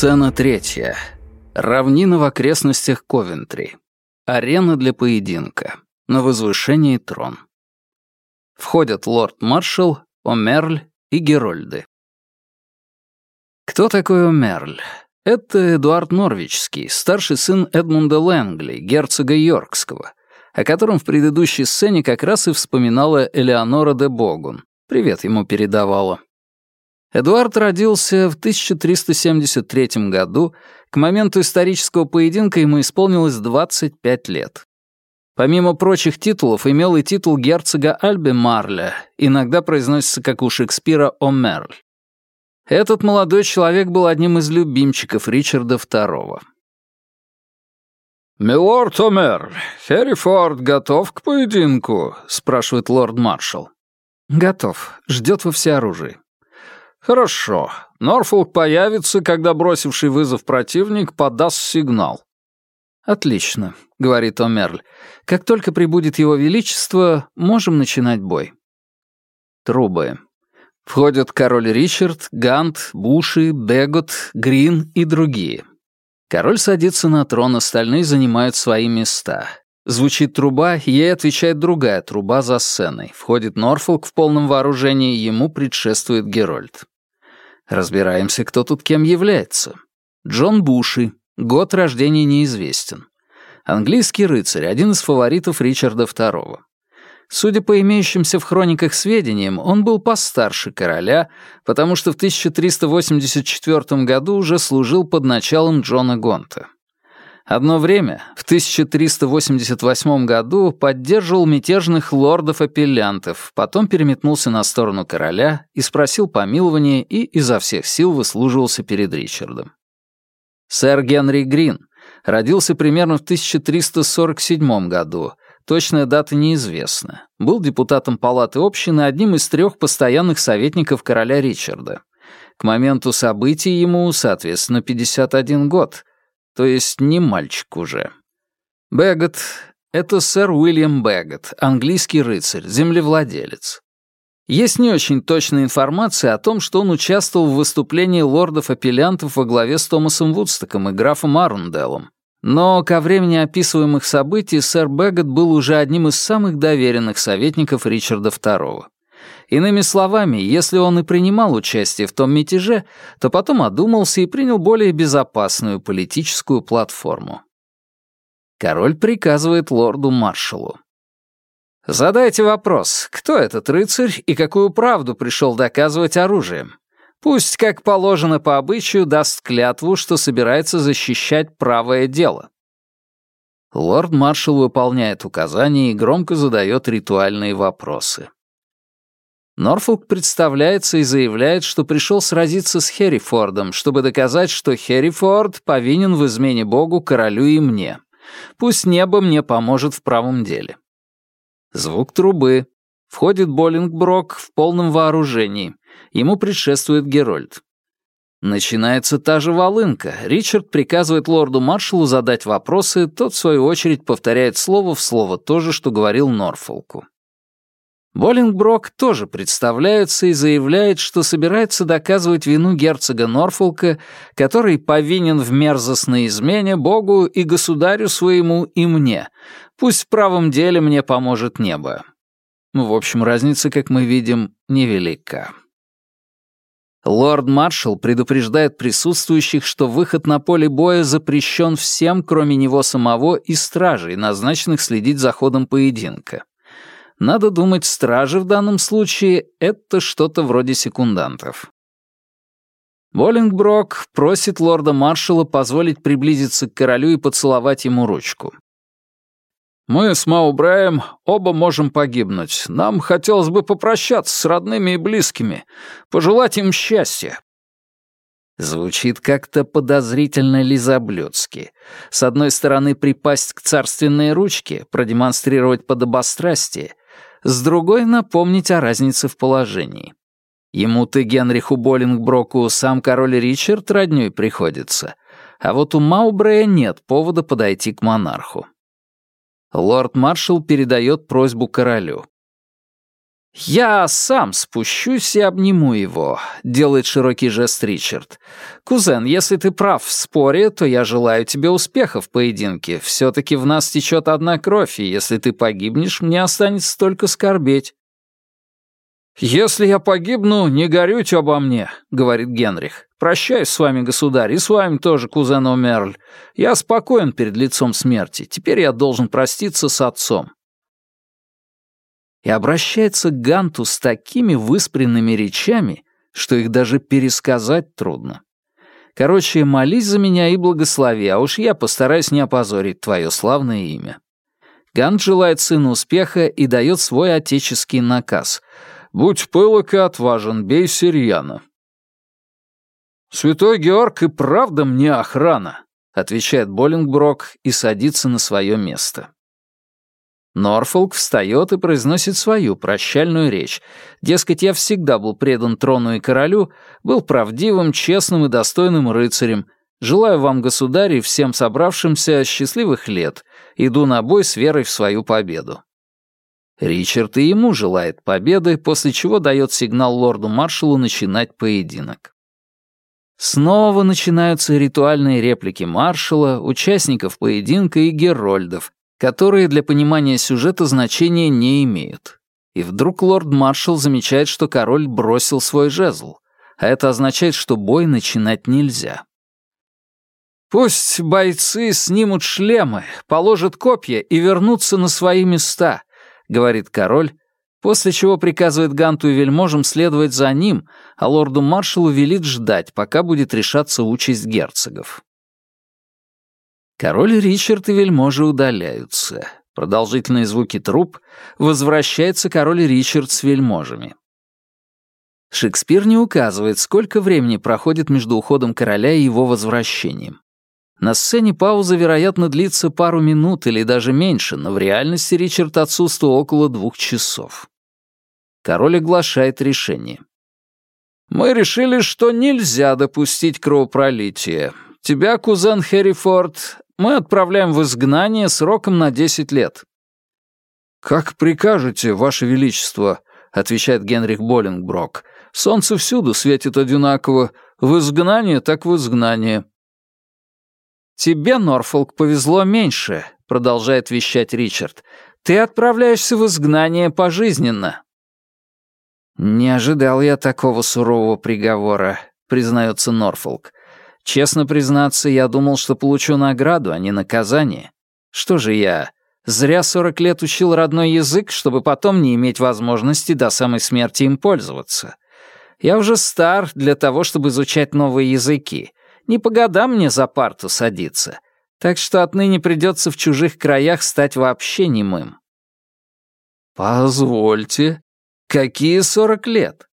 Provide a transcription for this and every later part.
Сцена третья. Равнина в окрестностях Ковентри. Арена для поединка. На возвышении трон. Входят лорд-маршал, Омерль и Герольды. Кто такой Омерль? Это Эдуард Норвичский, старший сын Эдмунда Лэнгли, герцога Йоркского, о котором в предыдущей сцене как раз и вспоминала Элеонора де Богун. Привет ему передавала. Эдуард родился в 1373 году. К моменту исторического поединка ему исполнилось 25 лет. Помимо прочих титулов, имел и титул герцога Альбе Марля, иногда произносится как у Шекспира Омерль. Этот молодой человек был одним из любимчиков Ричарда II. «Милорд Омер, Херрифорд готов к поединку?» — спрашивает лорд-маршал. «Готов. Ждет во всеоружии». «Хорошо. Норфолк появится, когда бросивший вызов противник подаст сигнал». «Отлично», — говорит Омерль. «Как только прибудет его величество, можем начинать бой». Трубы. Входят король Ричард, Гант, Буши, Бегот, Грин и другие. Король садится на трон, остальные занимают свои места. Звучит труба, ей отвечает другая труба за сценой. Входит Норфолк в полном вооружении, ему предшествует Герольд. Разбираемся, кто тут кем является. Джон Буши, год рождения неизвестен. Английский рыцарь, один из фаворитов Ричарда II. Судя по имеющимся в хрониках сведениям, он был постарше короля, потому что в 1384 году уже служил под началом Джона Гонта. Одно время, в 1388 году, поддерживал мятежных лордов-апеллянтов, потом переметнулся на сторону короля и спросил помилования и изо всех сил выслуживался перед Ричардом. Сэр Генри Грин родился примерно в 1347 году, Точная дата неизвестна. Был депутатом Палаты общины, одним из трех постоянных советников короля Ричарда. К моменту событий ему, соответственно, 51 год. То есть не мальчик уже. Бэггот — это сэр Уильям Бэггот, английский рыцарь, землевладелец. Есть не очень точная информация о том, что он участвовал в выступлении лордов-апеллянтов во главе с Томасом Вудстоком и графом Арунделом, но ко времени описываемых событий сэр Бэггот был уже одним из самых доверенных советников Ричарда II. Иными словами, если он и принимал участие в том мятеже, то потом одумался и принял более безопасную политическую платформу. Король приказывает лорду-маршалу. «Задайте вопрос, кто этот рыцарь и какую правду пришел доказывать оружием? Пусть, как положено по обычаю, даст клятву, что собирается защищать правое дело. Лорд-маршал выполняет указания и громко задает ритуальные вопросы. Норфолк представляется и заявляет, что пришел сразиться с Херрифордом, чтобы доказать, что Херрифорд повинен в измене Богу, королю и мне. Пусть небо мне поможет в правом деле. Звук трубы. Входит Боллингброк в полном вооружении. Ему предшествует Герольд. Начинается та же волынка. Ричард приказывает лорду-маршалу задать вопросы, тот, в свою очередь, повторяет слово в слово то же, что говорил Норфолку. Боллингброк тоже представляется и заявляет, что собирается доказывать вину герцога Норфолка, который повинен в мерзостной измене Богу и государю своему и мне. Пусть в правом деле мне поможет небо. В общем, разница, как мы видим, невелика. Лорд-маршал предупреждает присутствующих, что выход на поле боя запрещен всем, кроме него самого и стражей, назначенных следить за ходом поединка. Надо думать, стражи в данном случае — это что-то вроде секундантов. Боллингброк просит лорда-маршала позволить приблизиться к королю и поцеловать ему ручку. Мы с Маубраем оба можем погибнуть. Нам хотелось бы попрощаться с родными и близкими, пожелать им счастья». Звучит как-то подозрительно лизоблюдски. С одной стороны, припасть к царственной ручке, продемонстрировать подобострастие, с другой — напомнить о разнице в положении. Ему-то Генриху Боллингброку сам король Ричард роднёй приходится, а вот у Маубрея нет повода подойти к монарху. Лорд-маршал передает просьбу королю. «Я сам спущусь и обниму его», — делает широкий жест Ричард. «Кузен, если ты прав в споре, то я желаю тебе успеха в поединке. Все-таки в нас течет одна кровь, и если ты погибнешь, мне останется только скорбеть». «Если я погибну, не горюйте обо мне», — говорит Генрих. «Прощаюсь с вами, государь, и с вами тоже, кузен Омерль. Я спокоен перед лицом смерти. Теперь я должен проститься с отцом» и обращается к Ганту с такими выспренными речами, что их даже пересказать трудно. Короче, молись за меня и благослови, а уж я постараюсь не опозорить твое славное имя. Гант желает сыну успеха и дает свой отеческий наказ. «Будь пылок и отважен, бей Сирьяна». «Святой Георг и правда мне охрана», — отвечает Боллингброк и садится на свое место. Норфолк встает и произносит свою прощальную речь. Дескать, я всегда был предан трону и королю, был правдивым, честным и достойным рыцарем. Желаю вам, государь, и всем собравшимся счастливых лет. Иду на бой с верой в свою победу. Ричард и ему желает победы, после чего дает сигнал лорду-маршалу начинать поединок. Снова начинаются ритуальные реплики маршала, участников поединка и герольдов, которые для понимания сюжета значения не имеют. И вдруг лорд-маршал замечает, что король бросил свой жезл, а это означает, что бой начинать нельзя. «Пусть бойцы снимут шлемы, положат копья и вернутся на свои места», — говорит король, после чего приказывает Ганту и вельможам следовать за ним, а лорду-маршалу велит ждать, пока будет решаться участь герцогов. Король Ричард и вельможи удаляются. Продолжительные звуки труп. Возвращается король Ричард с вельможами. Шекспир не указывает, сколько времени проходит между уходом короля и его возвращением. На сцене пауза, вероятно, длится пару минут или даже меньше, но в реальности Ричард отсутствовал около двух часов. Король оглашает решение. «Мы решили, что нельзя допустить кровопролития. Тебя, кузен Хэррифорд, мы отправляем в изгнание сроком на десять лет». «Как прикажете, Ваше Величество», — отвечает Генрих Боллингброк. «Солнце всюду светит одинаково. В изгнание так в изгнание». «Тебе, Норфолк, повезло меньше», — продолжает вещать Ричард. «Ты отправляешься в изгнание пожизненно». «Не ожидал я такого сурового приговора», — признается Норфолк. Честно признаться, я думал, что получу награду, а не наказание. Что же я, зря сорок лет учил родной язык, чтобы потом не иметь возможности до самой смерти им пользоваться? Я уже стар для того, чтобы изучать новые языки. Не по годам мне за парту садиться. Так что отныне придется в чужих краях стать вообще немым. Позвольте, какие сорок лет?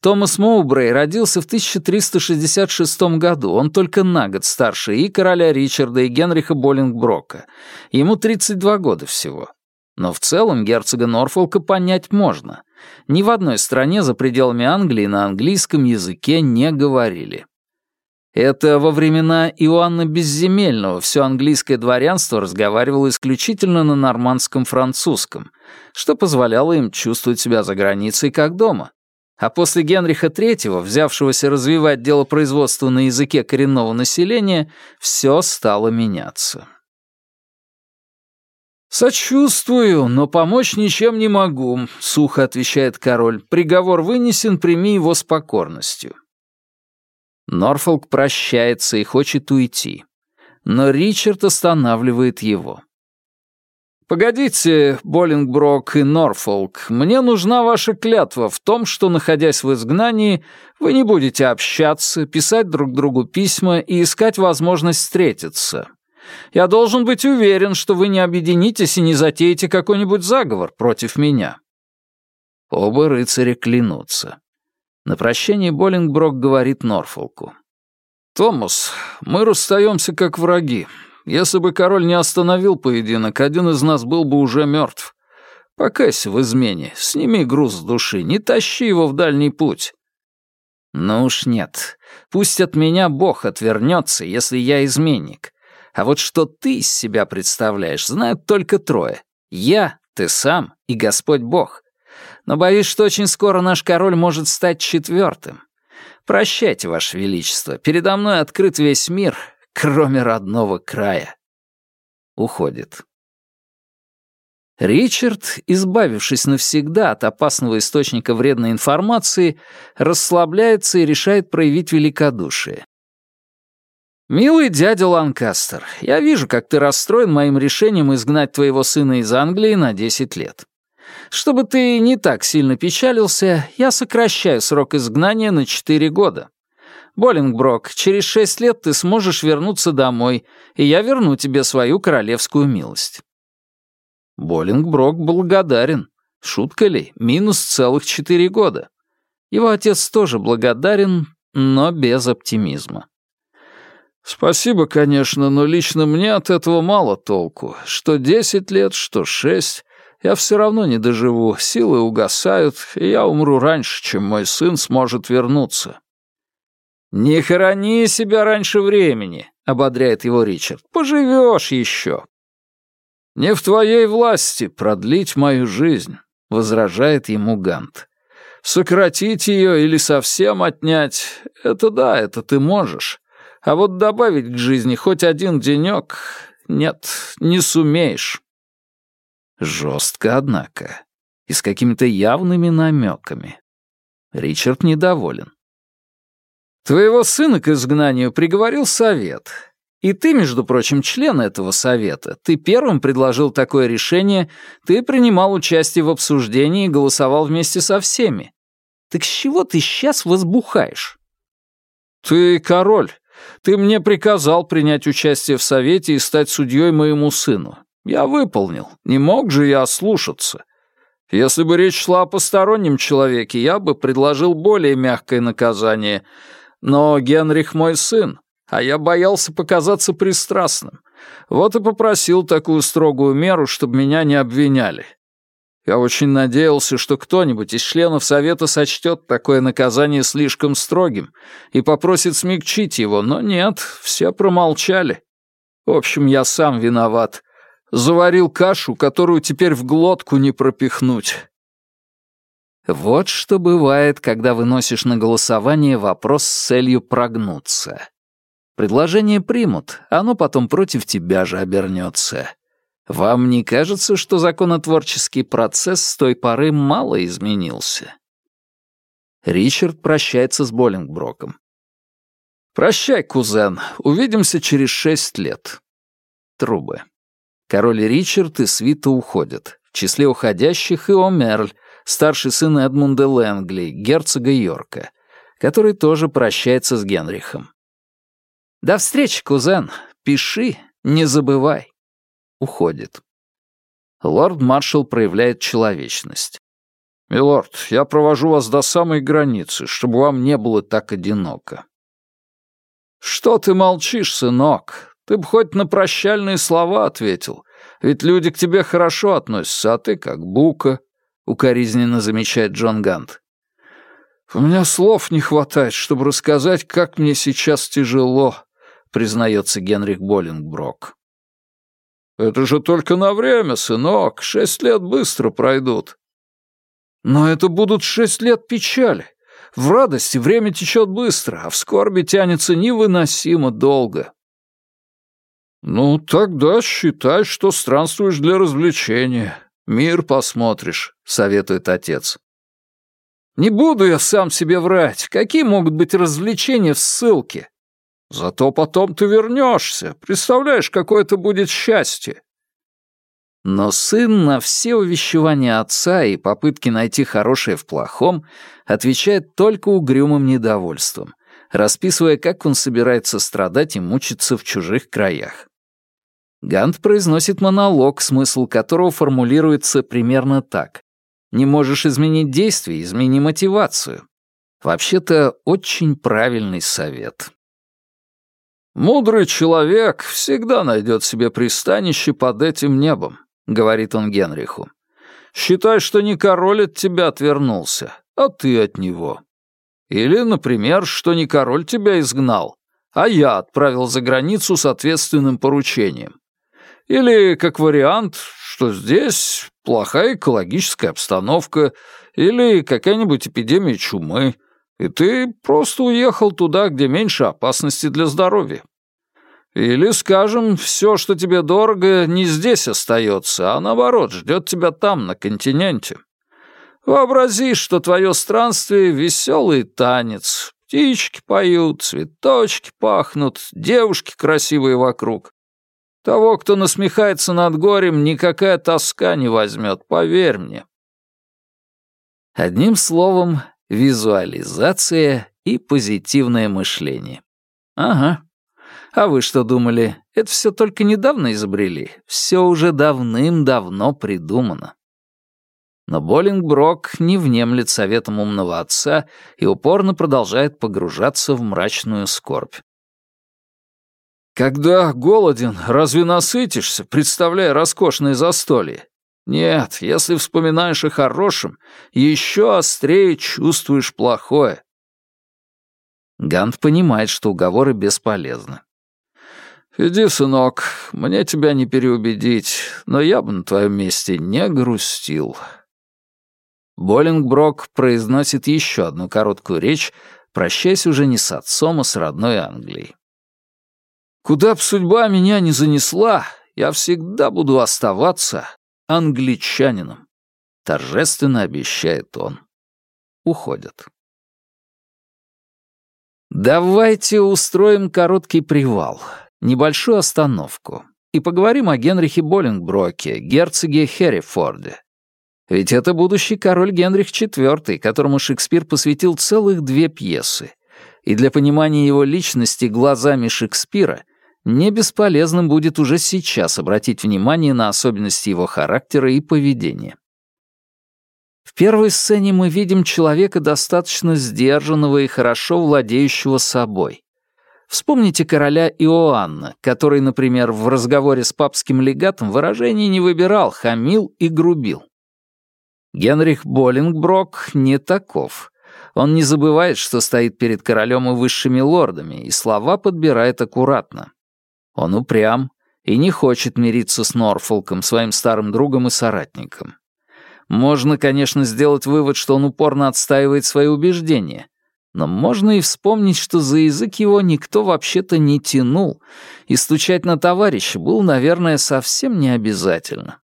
Томас Моубрей родился в 1366 году, он только на год старше и короля Ричарда, и Генриха Боллингброка. Ему 32 года всего. Но в целом герцога Норфолка понять можно. Ни в одной стране за пределами Англии на английском языке не говорили. Это во времена Иоанна Безземельного все английское дворянство разговаривало исключительно на нормандском французском, что позволяло им чувствовать себя за границей как дома. А после Генриха III, взявшегося развивать дело производства на языке коренного населения, все стало меняться. «Сочувствую, но помочь ничем не могу», — сухо отвечает король. «Приговор вынесен, прими его с покорностью». Норфолк прощается и хочет уйти. Но Ричард останавливает его. «Погодите, Боллингброк и Норфолк, мне нужна ваша клятва в том, что, находясь в изгнании, вы не будете общаться, писать друг другу письма и искать возможность встретиться. Я должен быть уверен, что вы не объединитесь и не затеете какой-нибудь заговор против меня». Оба рыцаря клянутся. На прощание Боллингброк говорит Норфолку. «Томас, мы расстаемся как враги. Если бы король не остановил поединок, один из нас был бы уже мертв. Покайся в измене, сними груз с души, не тащи его в дальний путь. Ну уж нет. Пусть от меня Бог отвернется, если я изменник. А вот что ты из себя представляешь, знают только трое. Я, ты сам и Господь Бог. но боюсь, что очень скоро наш король может стать четвертым. Прощайте, Ваше Величество, передо мной открыт весь мир, кроме родного края. Уходит. Ричард, избавившись навсегда от опасного источника вредной информации, расслабляется и решает проявить великодушие. «Милый дядя Ланкастер, я вижу, как ты расстроен моим решением изгнать твоего сына из Англии на 10 лет. Чтобы ты не так сильно печалился, я сокращаю срок изгнания на 4 года. Боллингброк, через 6 лет ты сможешь вернуться домой, и я верну тебе свою королевскую милость». Боллингброк благодарен. Шутка ли? Минус целых четыре года. Его отец тоже благодарен, но без оптимизма. «Спасибо, конечно, но лично мне от этого мало толку. Что десять лет, что шесть. Я все равно не доживу, силы угасают, и я умру раньше, чем мой сын сможет вернуться». «Не хорони себя раньше времени», — ободряет его Ричард. «Поживешь еще». «Не в твоей власти продлить мою жизнь», — возражает ему Гант. «Сократить ее или совсем отнять — это да, это ты можешь. А вот добавить к жизни хоть один денек — нет, не сумеешь». Жестко, однако, и с какими-то явными намеками. Ричард недоволен. «Твоего сына к изгнанию приговорил совет. И ты, между прочим, член этого совета. Ты первым предложил такое решение, ты принимал участие в обсуждении и голосовал вместе со всеми. Так с чего ты сейчас возбухаешь?» «Ты король. Ты мне приказал принять участие в совете и стать судьей моему сыну. Я выполнил. Не мог же я ослушаться. Если бы речь шла о постороннем человеке, я бы предложил более мягкое наказание. Но Генрих мой сын, а я боялся показаться пристрастным. Вот и попросил такую строгую меру, чтобы меня не обвиняли. Я очень надеялся, что кто-нибудь из членов Совета сочтет такое наказание слишком строгим и попросит смягчить его, но нет, все промолчали. В общем, я сам виноват. Заварил кашу, которую теперь в глотку не пропихнуть. Вот что бывает, когда выносишь на голосование вопрос с целью прогнуться. Предложение примут, оно потом против тебя же обернется. Вам не кажется, что законотворческий процесс с той поры мало изменился? Ричард прощается с Боллингброком. «Прощай, кузен, увидимся через шесть лет». Трубы. Король Ричард и свита уходят. В числе уходящих и Омерль, старший сын Эдмунда Лэнгли, герцога Йорка, который тоже прощается с Генрихом. «До встречи, кузен. Пиши, не забывай» уходит. Лорд-маршал проявляет человечность. «Милорд, я провожу вас до самой границы, чтобы вам не было так одиноко». «Что ты молчишь, сынок? Ты бы хоть на прощальные слова ответил. Ведь люди к тебе хорошо относятся, а ты как бука», — укоризненно замечает Джон Гант. «У меня слов не хватает, чтобы рассказать, как мне сейчас тяжело», — признается Генрих Боллингброк. «Это же только на время, сынок. Шесть лет быстро пройдут». «Но это будут шесть лет печали. В радости время течет быстро, а в скорби тянется невыносимо долго». «Ну, тогда считай, что странствуешь для развлечения. Мир посмотришь», — советует отец. «Не буду я сам себе врать. Какие могут быть развлечения в ссылке? Зато потом ты вернешься. Представляешь, какое это будет счастье. Но сын на все увещевания отца и попытки найти хорошее в плохом отвечает только угрюмым недовольством, расписывая, как он собирается страдать и мучиться в чужих краях. Гант произносит монолог, смысл которого формулируется примерно так. «Не можешь изменить действие, измени мотивацию». Вообще-то, очень правильный совет. «Мудрый человек всегда найдет себе пристанище под этим небом», — говорит он Генриху. «Считай, что не король от тебя отвернулся, а ты от него. Или, например, что не король тебя изгнал, а я отправил за границу с ответственным поручением. Или, как вариант, что здесь плохая экологическая обстановка, Или какая-нибудь эпидемия чумы, и ты просто уехал туда, где меньше опасности для здоровья. Или, скажем, все, что тебе дорого, не здесь остается, а наоборот, ждет тебя там, на континенте. Вообрази, что твое странствие — веселый танец. Птички поют, цветочки пахнут, девушки красивые вокруг. Того, кто насмехается над горем, никакая тоска не возьмет, поверь мне. Одним словом, визуализация и позитивное мышление. Ага. А вы что думали, это все только недавно изобрели? Все уже давным-давно придумано. Но Боллингброк не внемлет советом умного отца и упорно продолжает погружаться в мрачную скорбь. «Когда голоден, разве насытишься, представляя роскошное застолье? Нет, если вспоминаешь о хорошем, еще острее чувствуешь плохое». Гант понимает, что уговоры бесполезны. «Иди, сынок, мне тебя не переубедить, но я бы на твоем месте не грустил». Боллингброк произносит еще одну короткую речь, прощаясь уже не с отцом, а с родной Англией. «Куда б судьба меня не занесла, я всегда буду оставаться англичанином», — торжественно обещает он. Уходят. Давайте устроим короткий привал, небольшую остановку, и поговорим о Генрихе Боллингброке, герцоге Херрифорде, ведь это будущий король Генрих IV, которому Шекспир посвятил целых две пьесы. И для понимания его личности глазами Шекспира не бесполезным будет уже сейчас обратить внимание на особенности его характера и поведения. В первой сцене мы видим человека достаточно сдержанного и хорошо владеющего собой. Вспомните короля Иоанна, который, например, в разговоре с папским легатом выражений не выбирал, хамил и грубил. Генрих Боллингброк не таков. Он не забывает, что стоит перед королем и высшими лордами, и слова подбирает аккуратно. Он упрям и не хочет мириться с Норфолком, своим старым другом и соратником. Можно, конечно, сделать вывод, что он упорно отстаивает свои убеждения, но можно и вспомнить, что за язык его никто вообще-то не тянул, и стучать на товарища было, наверное, совсем не обязательно.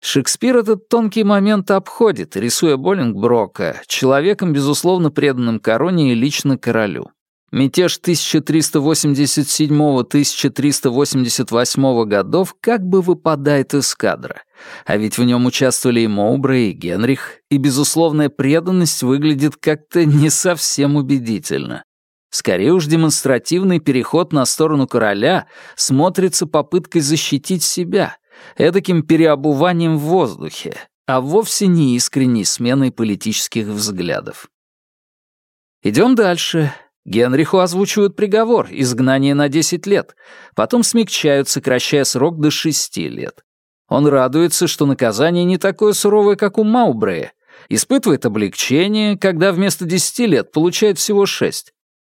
Шекспир этот тонкий момент обходит, рисуя Боллингброка человеком, безусловно, преданным короне и лично королю. Мятеж 1387-1388 годов как бы выпадает из кадра, а ведь в нем участвовали и Моубрей, и Генрих, и безусловная преданность выглядит как-то не совсем убедительно. Скорее уж демонстративный переход на сторону короля смотрится попыткой защитить себя — эдаким переобуванием в воздухе, а вовсе не искренней сменой политических взглядов. Идем дальше. Генриху озвучивают приговор — изгнание на 10 лет, потом смягчают, сокращая срок до 6 лет. Он радуется, что наказание не такое суровое, как у Маубрея, испытывает облегчение, когда вместо 10 лет получает всего 6.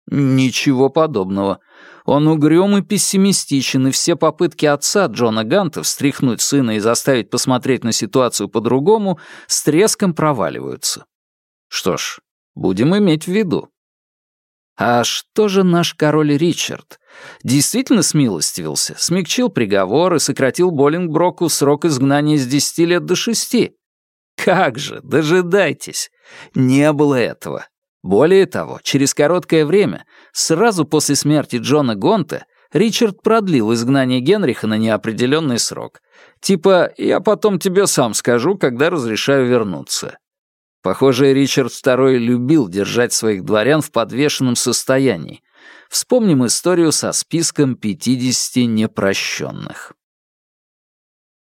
Ничего подобного — он угрюм и пессимистичен, и все попытки отца Джона Ганта встряхнуть сына и заставить посмотреть на ситуацию по-другому с треском проваливаются. Что ж, будем иметь в виду. А что же наш король Ричард? Действительно смилостивился, смягчил приговор и сократил Боллингброку срок изгнания с 10 лет до 6? Как же, дожидайтесь. Не было этого. Более того, через короткое время, сразу после смерти Джона Гонта, Ричард продлил изгнание Генриха на неопределенный срок. Типа «я потом тебе сам скажу, когда разрешаю вернуться». Похоже, Ричард II любил держать своих дворян в подвешенном состоянии. Вспомним историю со списком 50 непрощенных.